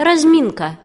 разминка.